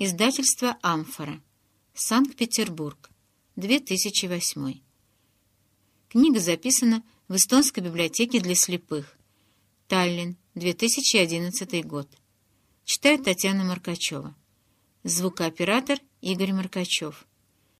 Издательство «Амфора». Санкт-Петербург. 2008. Книга записана в Эстонской библиотеке для слепых. Таллин, 2011 год. Читает Татьяна Маркачева. Звукооператор Игорь Маркачев.